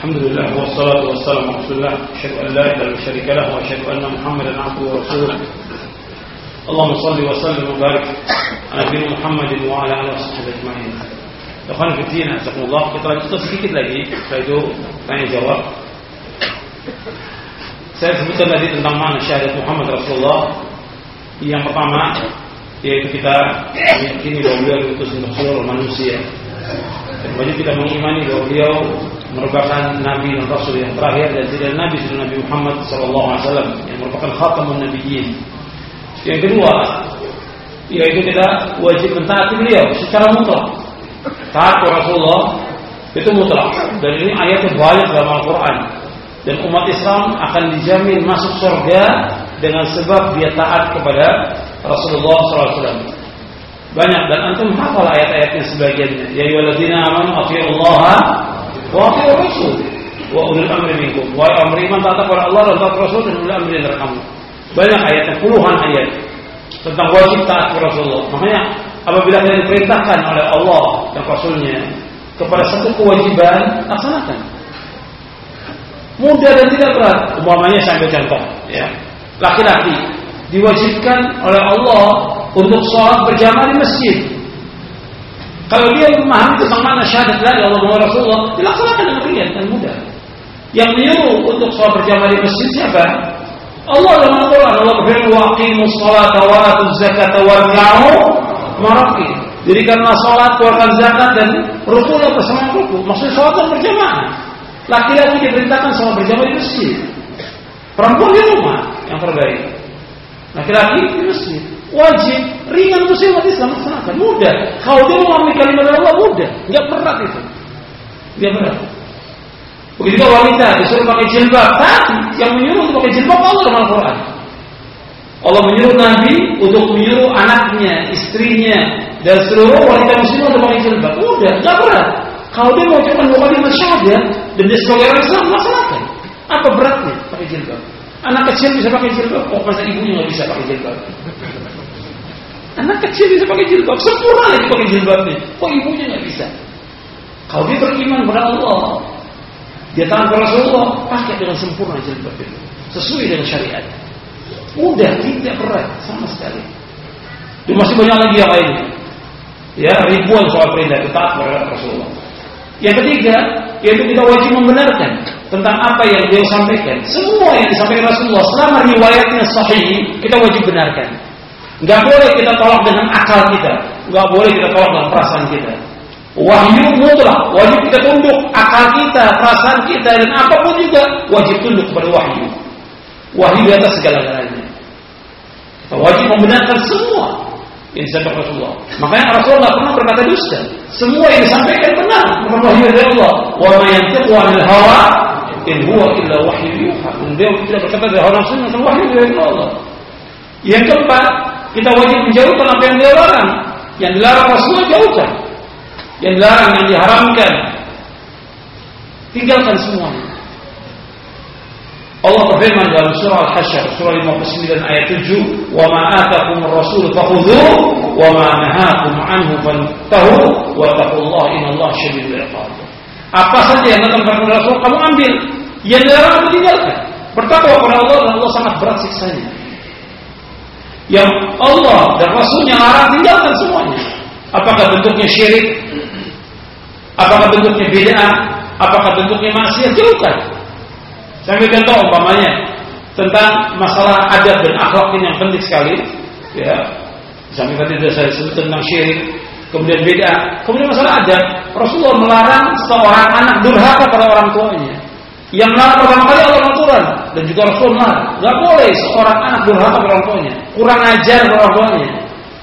الحمد لله والصلاة والسلام على رسول الله. أشهد أن لا إله إلا الشريك له وأشهد أن محمدا عبده ورسوله. اللهم صل وسلم وبارك على نبينا محمد وعلى آله وصحبه أجمعين. أخوان في الدين أعزكم الله. قطعة قصة كيف لقي فايدو ثاني جواب. saya sebutkan tadi tentang makna syahadat Muhammad Rasulullah yang pertama yaitu kita meyakini bahwa beliau diutus untuk seluruh manusia. Dan kita mengimani bahwa beliau merupakan Nabi dan Rasul yang terakhir Dan tidak Nabi sudah Nabi Muhammad SAW Yang merupakan khatamun Nabiyyin Yang kedua Yaitu kita wajib mentaati beliau secara mutlak. Taat Rasulullah itu mutlak. Dan ini ayatnya banyak dalam Al-Quran. Dan umat Islam akan dijamin masuk surga dengan sebab dia taat kepada Rasulullah SAW banyak dan antum hafal ayat-ayatnya sebagiannya. Ya ayyuhalladzina amanu Allah wa atiiur rasul wa ulil amri minkum wa amri man taat kepada Allah dan taat Rasul dan ulil amri dari kamu banyak ayatnya puluhan ayat tentang wajib taat kepada Rasulullah makanya apabila kalian diperintahkan oleh Allah dan Rasulnya kepada satu kewajiban, laksanakan. Mudah dan tidak berat. Umpamanya ambil contoh, ya. Laki-laki diwajibkan oleh Allah untuk sholat berjamaah di masjid. Kalau dia memahami tentang mana syahadat la ilaha illallah Rasulullah, dilaksanakan dengan ringan dan mudah. Yang menyuruh untuk sholat berjamaah di masjid siapa? Allah dalam Al-Quran Allah berfirman wa aqimus salata wa atuz zakata. Jadi karena sholat, keluarkan zakat dan rukunya bersama ruku. Maksudnya sholat yang berjamaah. Laki-laki diperintahkan sholat berjamaah di masjid. Perempuan di rumah yang terbaik. Laki-laki di masjid. Wajib, ringan umat Islam laksanakan. Mudah. Kalau dia memahami kalimat Allah mudah. Enggak berat itu. Enggak berat. Begitu wanita disuruh pakai jilbab. Tapi yang menyuruh untuk pakai jilbab Allah dalam Al-Quran. Allah menyuruh Nabi untuk menyuruh anaknya, istrinya, dan seluruh wanita muslim untuk pakai jilbab. Udah, nggak berat. Kalau dia mau cuma dua kalimat syahadat dan dia sebagai orang Islam, laksanakan. Apa beratnya pakai jilbab? Anak kecil bisa pakai jilbab, oh masa ibunya nggak bisa pakai jilbab? Anak kecil bisa pakai jilbab, sempurna lagi pakai jilbabnya. Kok ibunya nggak bisa? Kalau dia beriman kepada Allah, dia tahan kepada Rasulullah, pakai dengan sempurna jilbab itu, sesuai dengan syariat. Mudah, tidak berat sama sekali. Dan masih banyak lagi yang lainnya. Ya, ribuan soal perintah kita kepada Rasulullah. Yang ketiga, yaitu kita wajib membenarkan tentang apa yang dia sampaikan. Semua yang disampaikan Rasulullah selama riwayatnya sahih, kita wajib benarkan. Gak boleh kita tolak dengan akal kita, gak boleh kita tolak dengan perasaan kita. Wahyu mutlak, wajib kita tunduk akal kita, perasaan kita dan apa pun juga wajib tunduk kepada wahyu. Wahyu di atas segala-galanya. Kita wajib membenarkan semua yang disampaikan Rasulullah. Makanya Rasulullah pernah berkata dusta. Semua yang disampaikan benar, bukan wahyu dari Allah. Wa ma yantiqu 'anil hawa in huwa illa wahyu yuha. Beliau tidak berkata dari hawa nafsu, tentang wahyu dari Allah. Yang keempat, kita wajib menjauhkan apa yang dilarang. Yang dilarang Rasulullah jauhkan. Yang dilarang, yang diharamkan, tinggalkan semuanya. Allah berfirman dalam surah Al-Hasyr surah 59 ayat 7, "Wa ma atakum ar-rasul fakhudhuhu wa ma nahakum anhu fantahu wa taqullaha innallaha syadidul iqab." Apa saja yang datang kepada Rasul kamu ambil, yang dilarang kamu tinggalkan. Bertakwa kepada Allah dan Allah sangat berat siksanya. Yang Allah dan Rasulnya larang tinggalkan semuanya. Apakah bentuknya syirik? Apakah bentuknya bid'ah? Apakah bentuknya maksiat? Jauhkan. Saya ambil contoh umpamanya tentang masalah adab dan akhlak ini yang penting sekali. Ya, sampai tadi sudah saya sebut tentang syirik, kemudian beda, kemudian masalah adab. Rasulullah melarang seorang anak durhaka pada orang tuanya. Yang melarang pertama kali Allah Al-Quran dan juga Rasul melarang. Gak boleh seorang anak durhaka pada orang tuanya, kurang ajar pada orang tuanya,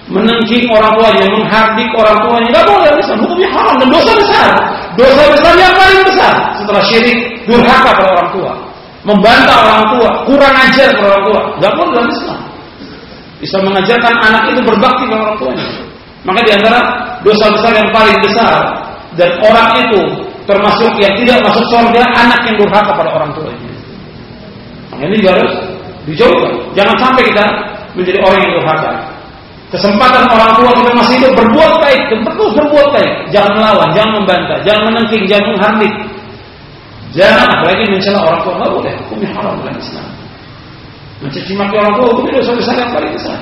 menengking orang tuanya, menghardik orang tuanya. Gak boleh, bisa hukumnya haram dan dosa besar. Dosa besar yang paling besar setelah syirik, durhaka pada orang tua membantah orang tua, kurang ajar kepada orang tua. Gak boleh dalam Islam. Bisa mengajarkan anak itu berbakti kepada orang tuanya. Maka di antara dosa besar yang paling besar dan orang itu termasuk yang tidak masuk surga anak yang durhaka pada orang tuanya. Maka ini harus dijauhkan. Jangan sampai kita menjadi orang yang durhaka. Kesempatan orang tua kita masih hidup berbuat baik, terus berbuat baik. Jangan melawan, jangan membantah, jangan menengking, jangan menghardik. Jangan apalagi mencela orang tua nggak boleh, hukumnya haram dalam Islam. Mencaci maki orang tua itu dosa besar yang paling besar.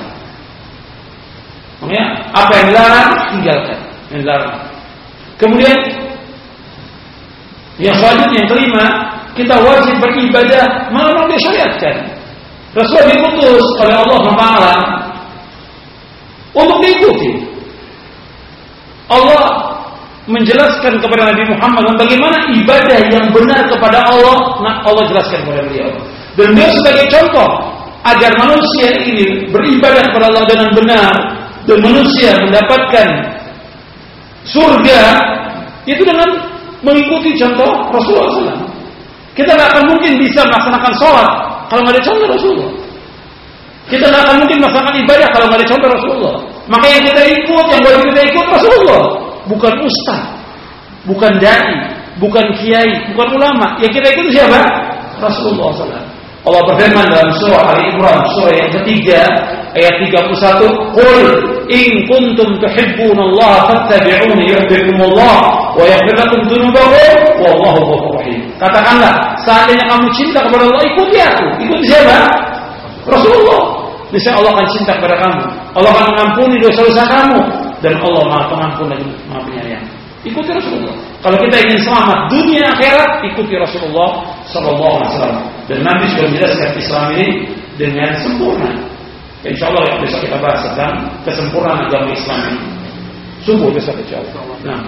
Makanya apa yang dilarang tinggalkan, yang dilarang. Kemudian yang selanjutnya yang kelima, kita wajib beribadah malam disyariatkan. Rasul diutus oleh Allah Taala untuk diikuti. Allah menjelaskan kepada Nabi Muhammad bagaimana ibadah yang benar kepada Allah, nah Allah jelaskan kepada beliau. Dan beliau sebagai contoh agar manusia ini beribadah kepada Allah dengan benar dan manusia mendapatkan surga itu dengan mengikuti contoh Rasulullah SAW. Kita tidak akan mungkin bisa melaksanakan sholat kalau nggak ada contoh Rasulullah. Kita tidak akan mungkin melaksanakan ibadah kalau nggak ada contoh Rasulullah. Maka yang kita ikut, yang wajib kita ikut Rasulullah, bukan ustaz, bukan dai, bukan kiai, bukan ulama. Yang kita ikut siapa? Rasulullah SAW. Allah berfirman dalam surah Ali Imran surah yang ketiga ayat 31 Qul in kuntum tuhibbun Allah fattabi'uni yuhibbukumullah wa yaghfir lakum dzunubakum wallahu ghafurur rahim Katakanlah seandainya kamu cinta kepada Allah ikuti aku. Ikuti siapa? Rasulullah. Bisa Allah akan cinta kepada kamu. Allah akan mengampuni dosa-dosa kamu. Dan Allah Maha Pengampun dan Maha Penyayang. Ikuti Rasulullah. Kalau kita ingin selamat dunia akhirat ikuti Rasulullah Sallallahu Alaihi Wasallam. Dan Nabi sudah menjelaskan Islam ini dengan sempurna. Insya Allah besok kita bahas tentang kesempurnaan agama Islam ini. Subuh besok insya Allah. Nah,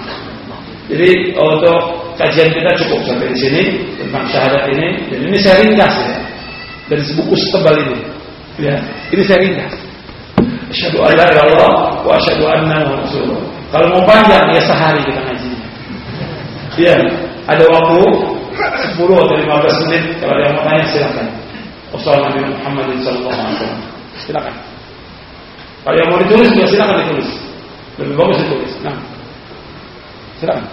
jadi untuk kajian kita cukup sampai di sini tentang syahadat ini. Dan ini saya ringkas ya dari buku setebal ini. Ya, ini saya ringkas. Asyhadu an la ilaha wa asyhadu anna rasulullah. Kalau mau panjang ya sehari kita ngajinya. Ya, ada waktu 10 atau 15 menit kalau ada yang mau tanya silakan. Wassalamualaikum alaihi wasallam. Silakan. Kalau yang mau ditulis juga silakan ditulis. Lebih bagus ditulis. Nah. Silakan.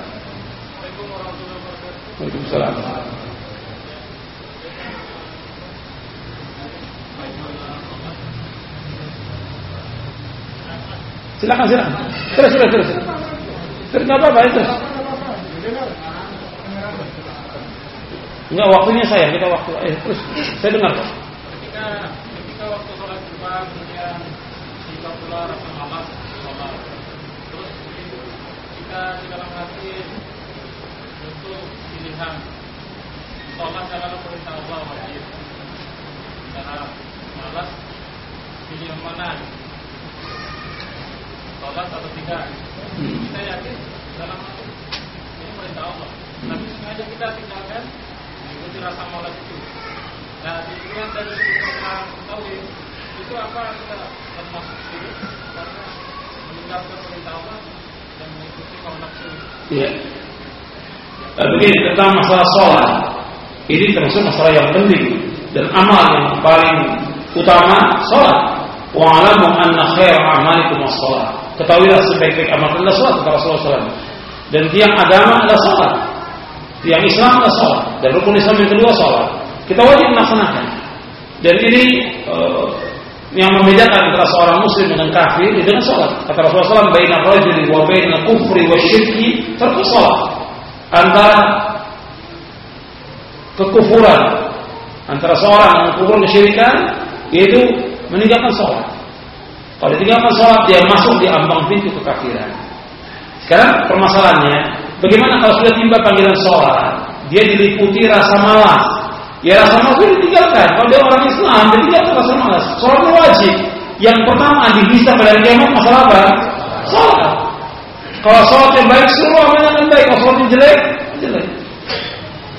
Waalaikumsalam. Silakan silakan. Terus terus terus. Terus apa-apa itu. Enggak waktunya saya, kita waktu eh terus saya dengar. Ketika kemudian kita pula rasa malas sholat. Terus kita di dalam hati untuk pilihan sholat adalah perintah Allah wajib. Karena malas pilih yang mana? Sholat atau tidak? Kita yakin dalam hati ini perintah Allah. Tapi sengaja kita tinggalkan mengikuti rasa malas itu. Nah, dilihat dari program tauhid itu apa kita termasuk sini karena meninggalkan perintah Allah dan mengikuti hawa nafsu. Iya. Begini tentang masalah sholat, ini termasuk masalah yang penting dan amal yang paling utama sholat. Wa'alamu anna khair amalikum as-sholat. Ketahuilah sebaik-baik amal adalah sholat kata Rasulullah SAW. Dan tiang agama adalah sholat. Tiang Islam adalah sholat. Dan rukun Islam yang kedua sholat. Kita wajib melaksanakan. Dan ini uh, yang membedakan antara seorang muslim dengan kafir dengan sholat. Kata Rasulullah SAW, Baina rajuli wa baina kufri wa syirki terku sholat. Antara kekufuran antara seorang yang kufur kesyirikan yaitu meninggalkan sholat. Kalau ditinggalkan sholat dia masuk di ambang pintu kekafiran. Sekarang permasalahannya, bagaimana kalau sudah tiba panggilan sholat, dia diliputi rasa malas. Ya rasa malas itu ditinggalkan. Kalau dia orang Islam, dia tinggalkan Sholat itu wajib. Yang pertama dihisap pada kiamat masalah apa? Sholat. Kalau sholat yang baik, seluruh amalnya yang baik. Kalau sholat yang jelek, jelek.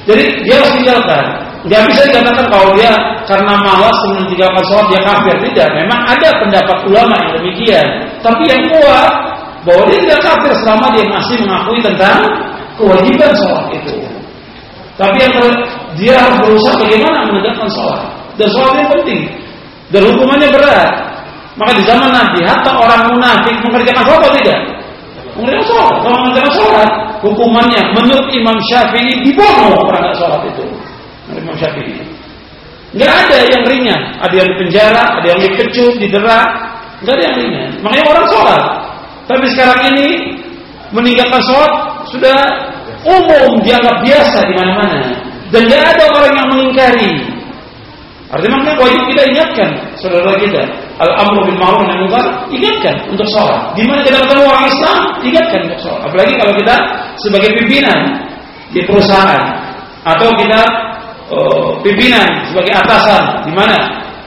Jadi dia harus tinggalkan. Gak bisa dikatakan kalau dia karena malas meninggalkan sholat dia kafir tidak. Memang ada pendapat ulama yang demikian. Tapi yang kuat bahwa dia tidak kafir selama dia masih mengakui tentang kewajiban sholat itu. Tapi yang dia harus berusaha bagaimana menegakkan sholat. Dan sholat penting. Dan hukumannya berat. Maka di zaman Nabi, hatta orang munafik mengerjakan sholat tidak? Mengerjakan sholat. Kalau mengerjakan sholat, hukumannya menurut Imam Syafi'i dibunuh orang nggak sholat itu. Menurut Imam Syafi'i. Nggak ada yang ringan. Ada yang di penjara, ada yang dikecup, didera. Nggak ada yang ringan. Makanya orang sholat. Tapi sekarang ini meninggalkan sholat sudah umum dianggap biasa di mana-mana. Dan tidak ada orang yang mengingkari. Artinya makanya wajib kita ingatkan saudara kita. Al-amru bil ma'ruf nahi munkar, ingatkan untuk sholat. Di mana kita ketemu orang Islam, ingatkan untuk sholat. Apalagi kalau kita sebagai pimpinan di perusahaan atau kita uh, pimpinan sebagai atasan di mana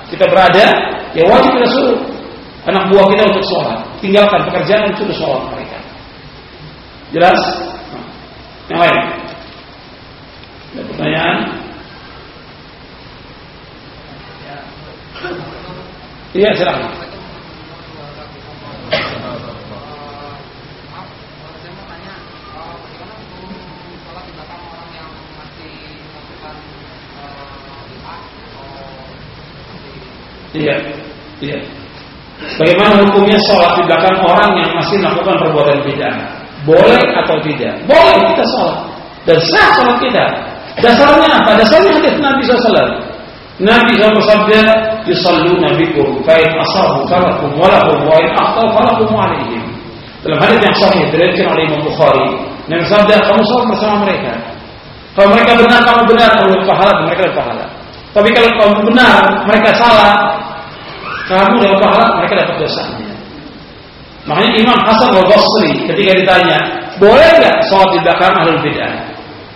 kita berada, ya wajib kita suruh anak buah kita untuk sholat. Tinggalkan pekerjaan untuk sholat mereka. Jelas? Nah, yang lain? Ada pertanyaan? Iya, silakan. Iya, iya. Bagaimana hukumnya sholat di belakang orang yang masih melakukan perbuatan bid'ah? Boleh atau tidak? Boleh kita sholat dan sah sholat kita. Dasarnya apa? Dasarnya hadis Nabi SAW. Nabi SAW bersabda, "Yusalluna bikum fa in asabu falakum wa lahum wa in akhtau falakum alaihim." Dalam hadis yang sahih diriwayatkan oleh Imam Bukhari, Nabi bersabda, "Kamu sholat bersama mereka." Kalau mereka benar, kamu benar, kamu berpahala, mereka berpahala. Tapi kalau kamu benar, mereka salah, kamu dapat pahala, mereka dapat dosa. Makanya Imam Hasan al Basri ketika ditanya, boleh nggak sholat di belakang ahlul bid'ah?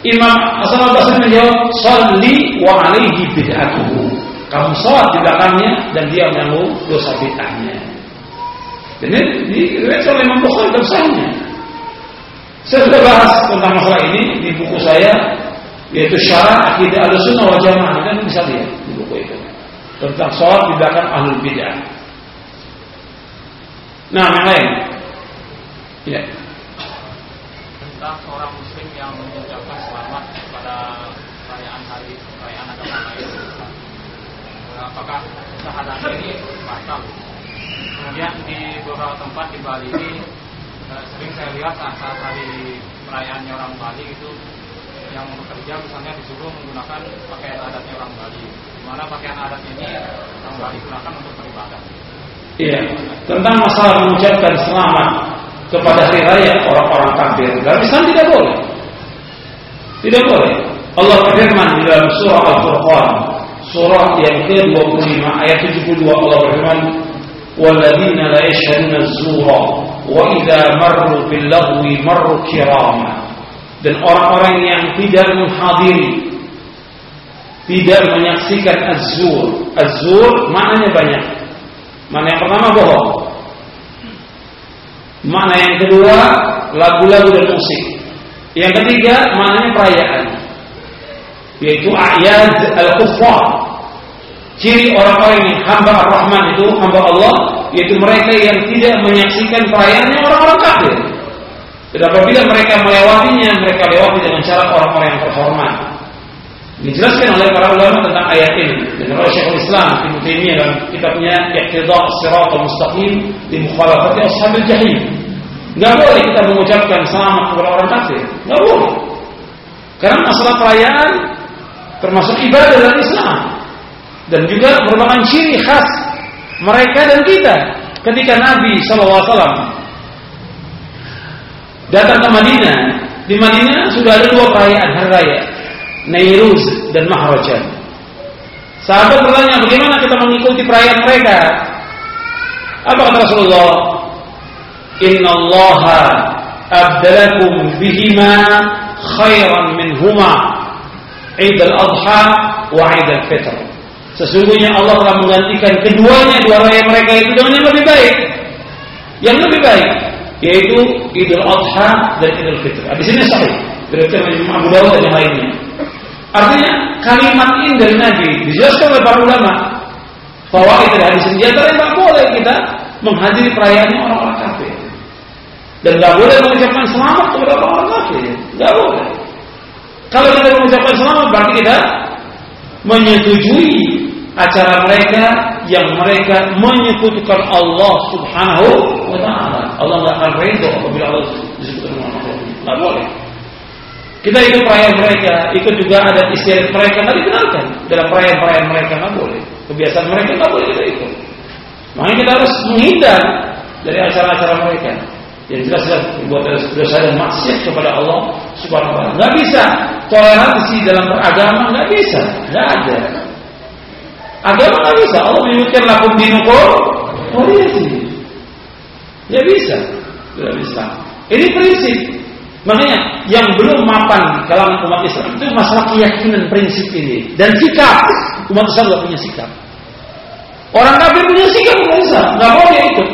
Imam Hasan Basri menjawab, "Sholli wa alaihi bid'atuhu." Kamu sholat di belakangnya dan dia menanggung dosa bid'ahnya. Ini diriwayatkan oleh Imam Bukhari dan sahihnya. Saya sudah bahas tentang masalah ini di buku saya yaitu Syarah Akidah Ahlussunnah wal Jamaah dan bisa lihat di buku itu tentang sholat di belakang ahlul bid'ah. Nah, yang lain. Ya. Tentang seorang muslim yang mengucapkan selamat pada perayaan hari perayaan agama lain. Apakah syahadatnya ini batal? Kemudian di beberapa tempat di Bali ini eh, sering saya lihat saat, saat hari perayaannya orang Bali itu yang bekerja misalnya disuruh menggunakan pakaian adatnya orang Bali. Mana pakaian adatnya ini orang Bali gunakan untuk beribadah. Iya, tentang masalah mengucapkan selamat kepada hari raya orang-orang kafir. Dalam Islam tidak boleh. Tidak boleh. Allah berfirman di dalam surah Al-Furqan, surah yang ke-25 ayat 72 Allah berfirman, "Walladzina la yashhaduna az-zura wa idza marru bil lagwi marru kirama." Dan orang-orang yang tidak menghadiri tidak menyaksikan az-zur. Az-zur maknanya banyak. Mana yang pertama bohong. Mana yang kedua lagu-lagu dan musik. Yang ketiga maknanya perayaan. Yaitu ayat al-kuffar. Ciri orang-orang yang hamba ar-Rahman itu hamba Allah yaitu mereka yang tidak menyaksikan perayaannya orang-orang kafir. Dan apabila mereka melewatinya, mereka lewati dengan cara orang-orang yang terhormat. Dijelaskan oleh para ulama tentang ayat ini. Dan oleh Islam Ibnu Taimiyah dalam kitabnya Iqtida' Siratal Mustaqim di Mukhalafati Ashabil Jahim. Enggak boleh kita mengucapkan selamat kepada orang kafir. Enggak boleh. Karena masalah perayaan termasuk ibadah dalam Islam dan juga merupakan ciri khas mereka dan kita ketika Nabi SAW datang ke Madinah. Di Madinah sudah ada dua perayaan hari raya, Nairuz dan Mahrajan. Sahabat bertanya, bagaimana kita mengikuti perayaan mereka? Apa kata Rasulullah? Inna Allah abdalakum bihima khairan minhuma Eid al-Adha wa Eid al-Fitr. Sesungguhnya Allah telah menggantikan keduanya dua raya mereka itu dengan yang lebih baik. Yang lebih baik yaitu Idul Adha dan Idul Fitr. Di sini sahih. Berarti Abu Dawud dan yang lainnya. Artinya kalimat ini dari Nabi dijelaskan oleh para ulama bahwa itu dari antara tidak boleh kita menghadiri perayaannya orang-orang kafir dan tidak boleh mengucapkan selamat kepada orang-orang kafir. Tidak boleh. Kalau kita mengucapkan selamat berarti kita menyetujui acara mereka yang mereka menyekutukan Allah Subhanahu wa taala. Allah tidak akan ridho apabila Allah disebutkan Allah. Tidak boleh. Kita ikut perayaan mereka, ikut juga adat istiadat mereka, nggak dikenalkan dalam perayaan-perayaan mereka nggak boleh. Kebiasaan mereka nggak boleh kita ikut. Makanya kita harus menghindar dari acara-acara mereka. Yang jelas jelas berbuat dosa dan maksiat kepada Allah Subhanahu wa taala. Enggak bisa toleransi dalam beragama enggak bisa, enggak ada. Agama enggak bisa. Allah menyebutkan lakum dinukum waliyati. Ya bisa, tidak bisa. Ini prinsip. Makanya yang belum mapan dalam umat Islam itu masalah keyakinan prinsip ini dan sikap. Umat Islam nggak punya sikap. Orang kafir punya sikap umat Islam, nggak mau dia ikut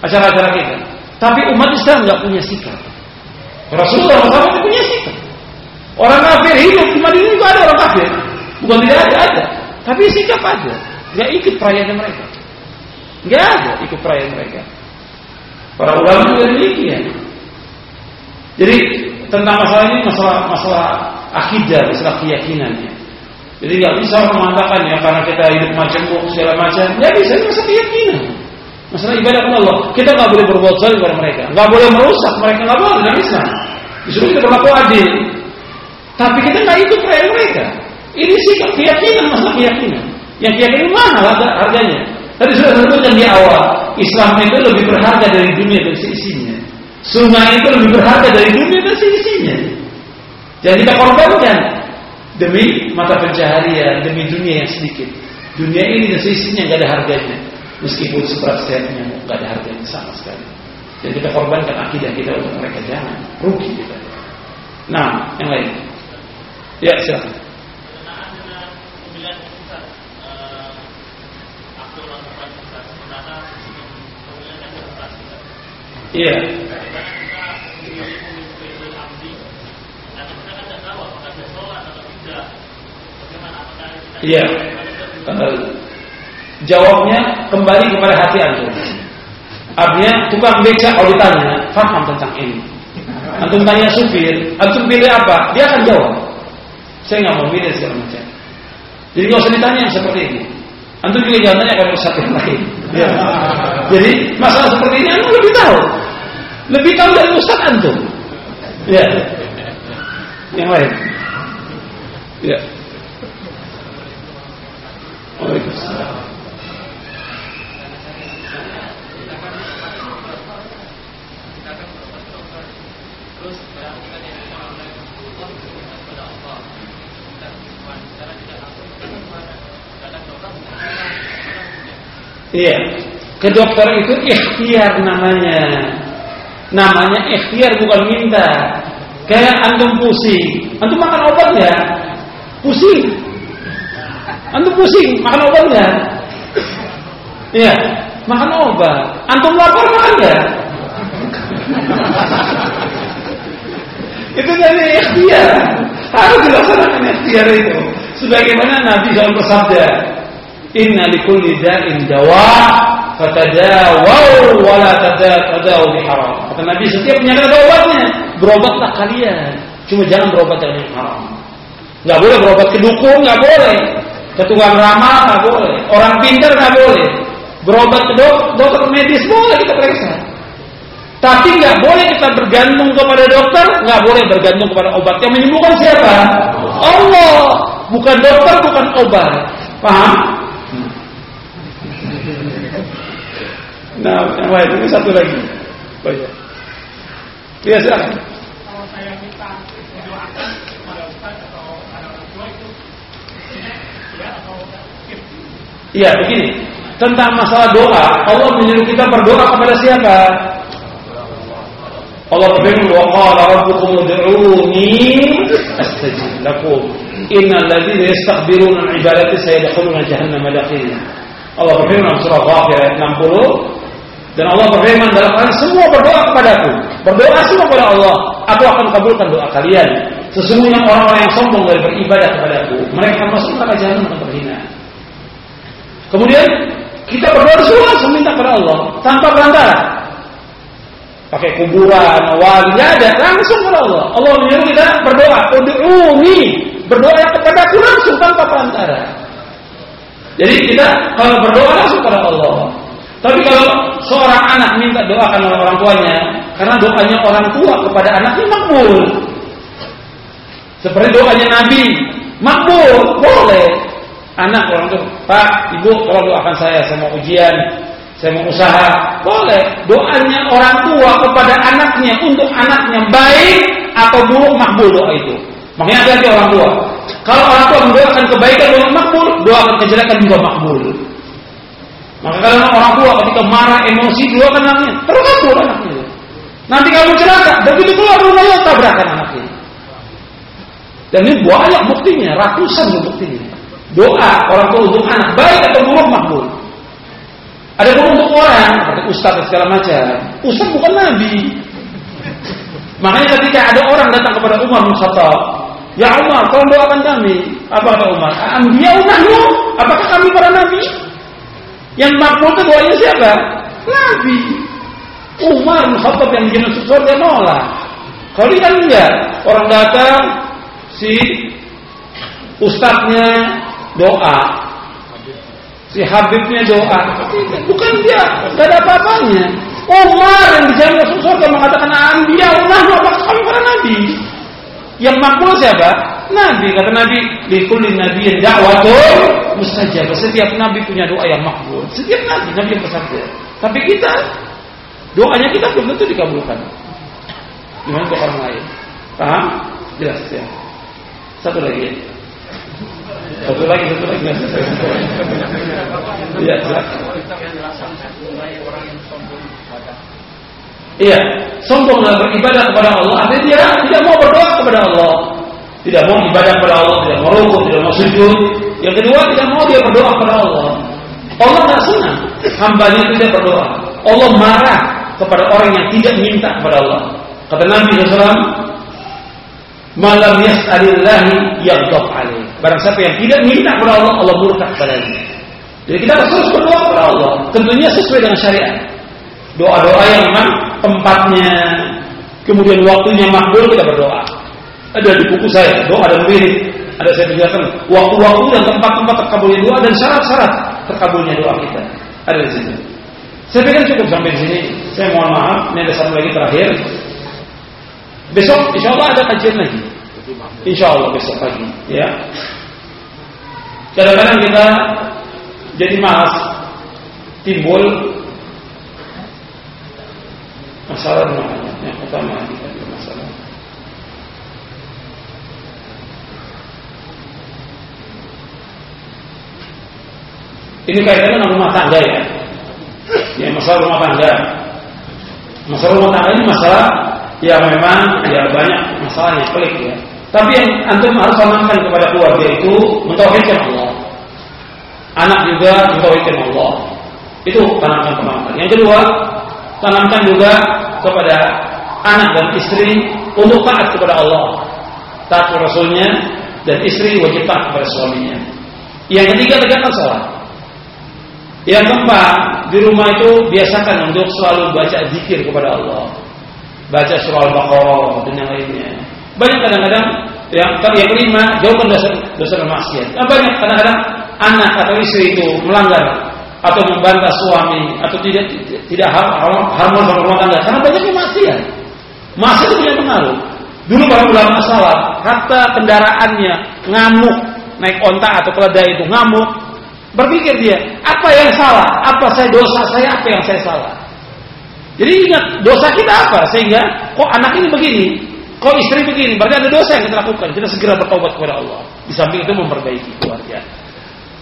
acara-acara kita. Tapi umat Islam nggak punya sikap. Rasulullah SAW punya sikap. Orang kafir hidup di Madinah juga ada orang kafir, bukan tidak ada, ada. Tapi sikap ada, nggak ikut perayaan mereka. Nggak ada ikut perayaan mereka. Para ulama juga demikian. Jadi tentang masalah ini masalah masalah akidah, masalah keyakinannya. Jadi nggak bisa orang mengatakan ya karena kita hidup macam segala macam. Nggak bisa, ini masalah keyakinan. Masalah ibadah kepada Allah. Kita nggak boleh berbuat zalim kepada mereka, nggak boleh merusak mereka, nggak boleh dalam Islam. Disuruh kita berlaku adil. Tapi kita nggak ikut perayaan mereka. Ini sih keyakinan, masalah keyakinan. Yang keyakinan mana harganya? Tadi sudah sebutkan di awal, Islam itu lebih berharga dari dunia dan Sungai itu lebih berharga dari dunia dan seisinya. Jadi kita korbankan demi mata pencaharian, demi dunia yang sedikit. Dunia ini dan seisinya nggak ada harganya. Meskipun seberat sehatnya nggak ada harganya sama sekali. Jadi kita korbankan akidah kita untuk mereka jangan rugi kita. Nah, yang lain. Ya, silakan. Iya. Iya. Jawabnya kembali kepada hati antum. Artinya tukang beca kalau ditanya, faham tentang ini. Antum tanya supir, antum pilih apa? Dia akan jawab. Saya nggak mau pilih segala macam. Jadi nggak usah ditanya seperti ini. Antum juga jangan tanya kalau satu yang lain. Ya. Jadi masalah seperti ini antum lebih tahu. Lebih tahu dari Ustaz antum. Ya. Yang lain. Ya. Iya. Ke dokter itu ikhtiar namanya. Namanya ikhtiar bukan minta. Kayak antum pusing, antum makan obat ya? Pusing. Antum pusing, makan obat ya? Iya, makan obat. Antum lapar makan ya? itu jadi ikhtiar. Harus dilaksanakan ikhtiar itu. Sebagaimana Nabi SAW bersabda, Inna likulli da'in dawa fatadawaw wa la tadawu biharam. Kata Nabi setiap penyakit ada obatnya. Berobatlah kalian. Cuma jangan berobat dengan yang haram. Enggak boleh berobat ke dukun, enggak boleh. Ke tukang ramal enggak boleh. Orang pintar enggak boleh. Berobat ke dok, dokter medis boleh kita periksa. Tapi nggak boleh kita bergantung kepada dokter, nggak boleh bergantung kepada obat. Yang menyembuhkan siapa? Allah, bukan dokter, bukan obat. Paham? Nah, yang lain ini satu lagi. Ya silakan. Kalau saya minta mendoakan kepada Ustaz atau ada orang tua itu ya atau Iya, begini. Tentang masalah doa, Allah menyuruh kita berdoa kepada siapa? Allah berfirman, "Wa qala rabbukum ud'uni astajib lakum. Innal ladzina yastakbiruna an ibadati sayadkhuluna jahannama dakhila." Allah berfirman surah Ghafir ayat 60, dan Allah berfirman dalam hal semua berdoa kepadaku. Berdoa semua kepada Allah. Aku akan kabulkan doa kalian. Sesungguhnya orang-orang yang sombong dari beribadah kepadaku, mereka masuk neraka jahanam terhina. Kemudian kita berdoa langsung minta kepada Allah tanpa perantara. Pakai kuburan, wali, ada, langsung kepada Allah. Allah menyuruh kita berdoa, ud'uni, berdoa kepadaku langsung tanpa perantara. Jadi kita kalau berdoa langsung kepada Allah. Tapi kalau seorang anak minta doakan oleh orang tuanya, karena doanya orang tua kepada anaknya makbul. Seperti doanya Nabi, makbul, boleh. Anak orang tua, Pak, Ibu, tolong doakan saya, saya mau ujian, Saya mau usaha, boleh. Doanya orang tua kepada anaknya untuk anaknya baik atau buruk makbul doa itu. Makanya ada orang tua. Kalau orang tua mendoakan kebaikan doa makbul, doakan kejelekan juga makbul. Maka kalau orang tua ketika marah emosi doakan anaknya, terkabul anaknya. Nanti kamu celaka, begitu keluar rumahnya tabrakan anaknya. Dan ini banyak buktinya, ratusan buktinya. Doa orang tua untuk anak baik atau buruk makbul. Ada pun untuk orang, seperti ustaz dan segala macam. Ustaz bukan nabi. Makanya ketika ada orang datang kepada Umar bin Khattab, Ya Umar, tolong doakan kami. Apa kata Umar? Ambiya nahnu? Apakah kami para nabi? Yang makbul itu doanya siapa? Nabi. Umar bin Khattab yang bikin surga nolak. Kalau ini kan enggak. Orang datang, si ustadznya doa, Si Habibnya doa. Bukan dia, tidak ada apa-apanya. Umar yang dijamin masuk surga mengatakan Ambiya Allah kami para nabi? Yang makbul siapa? Nabi kata Nabi di kulli nabi yang dakwatul mustajab. Setiap nabi punya doa yang makbul. Setiap nabi nabi yang bersabda. Tapi kita doanya kita belum tentu dikabulkan. Gimana untuk orang lain? Paham? Jelas ya. Satu lagi. Satu lagi, satu lagi. Iya, Iya, sombong dalam beribadah kepada Allah, artinya dia tidak mau berdoa kepada Allah, tidak mau ibadah kepada Allah, tidak mau rukuk, tidak mau sujud. Yang kedua, tidak mau dia berdoa kepada Allah. Allah tidak senang hambanya tidak berdoa. Allah marah kepada orang yang tidak minta kepada Allah. Kata Nabi SAW, malam yas'alillahi yaghdab alaih. Barang siapa yang tidak minta kepada Allah, Allah murka kepadanya. Jadi kita harus terus berdoa kepada Allah. Tentunya sesuai dengan syariat. Doa-doa yang memang tempatnya, kemudian waktunya makbul kita berdoa. Ada di buku saya, doa dan wirid. Ada saya menjelaskan waktu-waktu dan tempat-tempat terkabulnya doa dan syarat-syarat terkabulnya doa kita. Ada di situ. Saya pikir cukup sampai di sini. Saya mohon maaf, ini ada satu lagi terakhir. Besok insya Allah ada kajian lagi. Insya Allah besok pagi. Ya. Kadang-kadang kita jadi malas timbul masalah namanya yang kita masalah ini kaitannya dengan rumah tangga ya ya masalah rumah tangga masalah rumah tangga ini masalah yang memang ya banyak masalahnya pelik ya tapi yang antum harus tanamkan kepada keluarga itu mentauhidkan Allah. Anak juga mentauhidkan Allah. Itu tanamkan tanamkan. Yang kedua, tanamkan juga kepada anak dan istri untuk taat kepada Allah, taat kepada Rasulnya dan istri wajib taat kepada suaminya. Yang ketiga tegakkan sholat. Yang keempat di rumah itu biasakan untuk selalu baca zikir kepada Allah, baca surah Al-Baqarah dan yang lainnya banyak kadang-kadang yang yang kelima jauhkan dosa dosa maksiat. Nah, banyak kadang-kadang anak atau istri itu melanggar atau membantah suami atau tidak tidak harmonis sama rumah tangga karena banyaknya maksiat. Maksiat punya pengaruh. Dulu para ulama masalah, kata kendaraannya ngamuk naik onta atau keledai itu ngamuk, berpikir dia apa yang salah, apa saya dosa saya, apa yang saya salah. Jadi ingat dosa kita apa sehingga kok anak ini begini, Kok istri begini, berarti ada dosa yang kita lakukan. Kita segera bertobat kepada Allah. Di samping itu memperbaiki keluarga.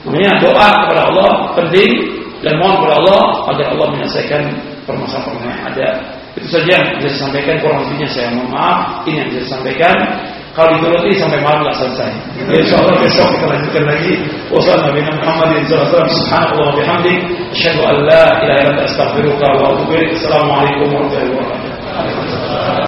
Makanya doa kepada Allah penting dan mohon kepada Allah agar Allah menyelesaikan permasalahan yang ada. Itu saja yang bisa saya sampaikan. Kurang lebihnya saya mohon maaf. Ini yang bisa saya sampaikan. Kalau dituruti sampai malam nggak selesai. Insya Allah besok kita lanjutkan lagi. Wassalamualaikum warahmatullahi wabarakatuh. Subhanallah. Assalamualaikum warahmatullahi wabarakatuh.